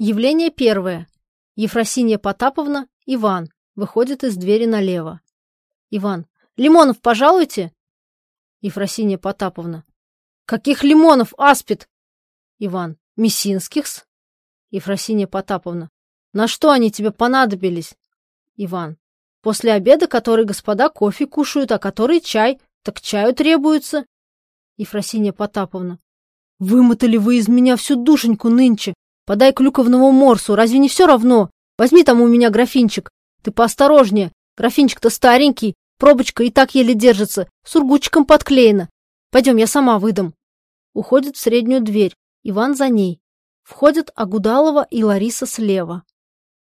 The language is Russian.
Явление первое. Ефросинья Потаповна, Иван, выходит из двери налево. Иван. Лимонов пожалуйте? Ефросинья Потаповна. Каких лимонов, аспид? Иван. Мессинских-с? Ефросинья Потаповна. На что они тебе понадобились? Иван. После обеда, который господа кофе кушают, а который чай, так чаю требуется. Ефросинья Потаповна. Вымотали вы из меня всю душеньку нынче. Подай клюковному морсу, разве не все равно? Возьми там у меня графинчик. Ты поосторожнее, графинчик-то старенький, пробочка и так еле держится, сургучиком подклеена. Пойдем, я сама выдам. Уходит в среднюю дверь, Иван за ней. Входят Агудалова и Лариса слева.